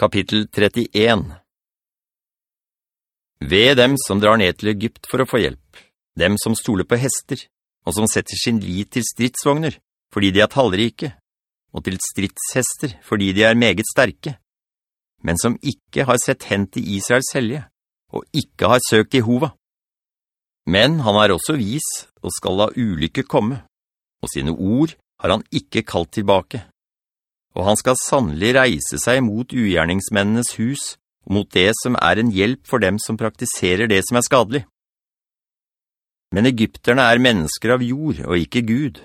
Kapittel 31 Ved dem som drar ned til Egypt for å få hjelp, dem som stoler på hester, og som setter sin lit til stridsvogner, fordi de er tallrike, og til stridshester, fordi de er meget sterke, men som ikke har sett hen til Israels helge, og ikke har søkt Jehova. Men han er også vis, og skal la ulykke komme, og sine ord har han ikke kalt tilbake og han skal sannelig reise seg mot ugjerningsmennenes hus, og mot det som er en hjelp for dem som praktiserer det som er skadelig. Men egypterne er mennesker av jord og ikke Gud,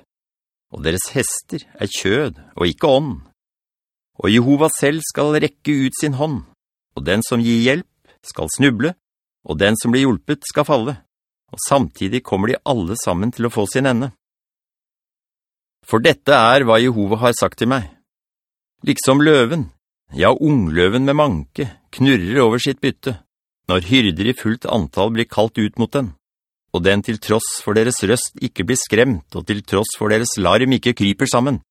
og deres hester er kjød og ikke ånd. Og Jehova selv skal rekke ut sin hånd, og den som gir hjelp skal snuble, og den som blir hjulpet skal falle, og samtidig kommer de alle sammen til å få sin ende. For dette er hva Jehova har sagt til meg. Liksom løven, ja ungløven med manke, knurrer over sitt bytte, når hyrder i fullt antall blir kalt ut mot den, og den til tross for deres røst ikke blir skremt, og til tross for deres larm ikke kryper sammen.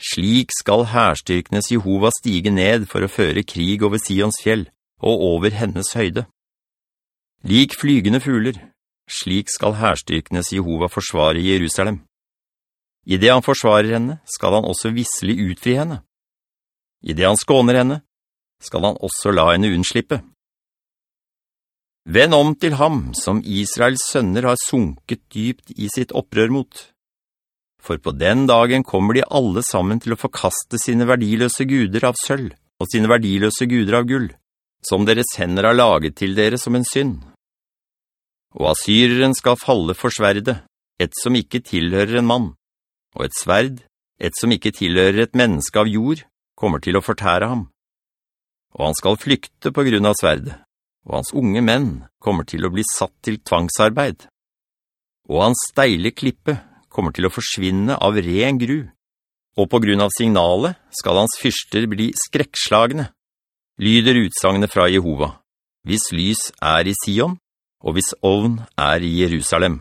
Slik skal herstyrkenes Jehova stige ned for å føre krig over Sions fjell, og over hennes høyde. Lik flygende fugler, slik skal herstyrkenes Jehova forsvare Jerusalem. I det han forsvarer henne, skal han også visselig utfri henne. I det han skåner henne, skal han også la henne unnslippe. Venn om til ham som Israels sønner har sunket dypt i sitt opprør mot. For på den dagen kommer de alle sammen til å forkaste sine verdiløse guder av sølv og sine verdiløse guder av gull, som deres hender har laget til dere som en synd. Og asyreren skal falle for sverdet, et som ikke tilhører en mann, og et sverd, et som ikke tilhører et menneske av jord, kommer til å fortære ham. Og han skal flykte på grunn av sverdet, og hans unge menn kommer til å bli satt til tvangsarbeid. Og hans steile klippe kommer til å forsvinne av ren gru, og på grunn av signalet skal hans fyrster bli skrekkslagene, lyder utsangene fra Jehova, hvis lys er i Sion, og hvis ovn er i Jerusalem.